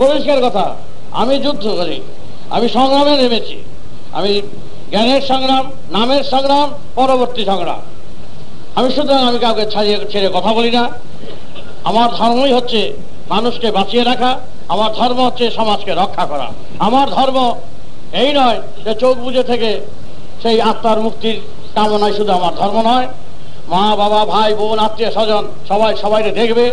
পরিষ্কার কথা, আমি যুদ্ধ করি, আমি সংগ্রামে নেমেছি, আমি জ্ঞানের সংগ্রাম, নামের সংগ্রাম, পরবর্তী সংগ্রাম। আমি সুতরাং আমি কাউকে ছাড়িয়ে, ছেড়ে কথা বলি না। আমার ধর্মই হচ্ছে মানুষকে বাঁচিয়ে রাখা, আমার ধর্ম হচ্ছে সমাজকে রক্ষা করা। আমার ধর্ম এই নয় যে চোখ বুঝে থেকে সেই আত্মার মুক্তির কামনায় শুধু আমার ধর্ম নয়। মা, বাবা, ভাই, বোন, আত্মীয়, স্বজন, সবাই সবাইকে দেখবে।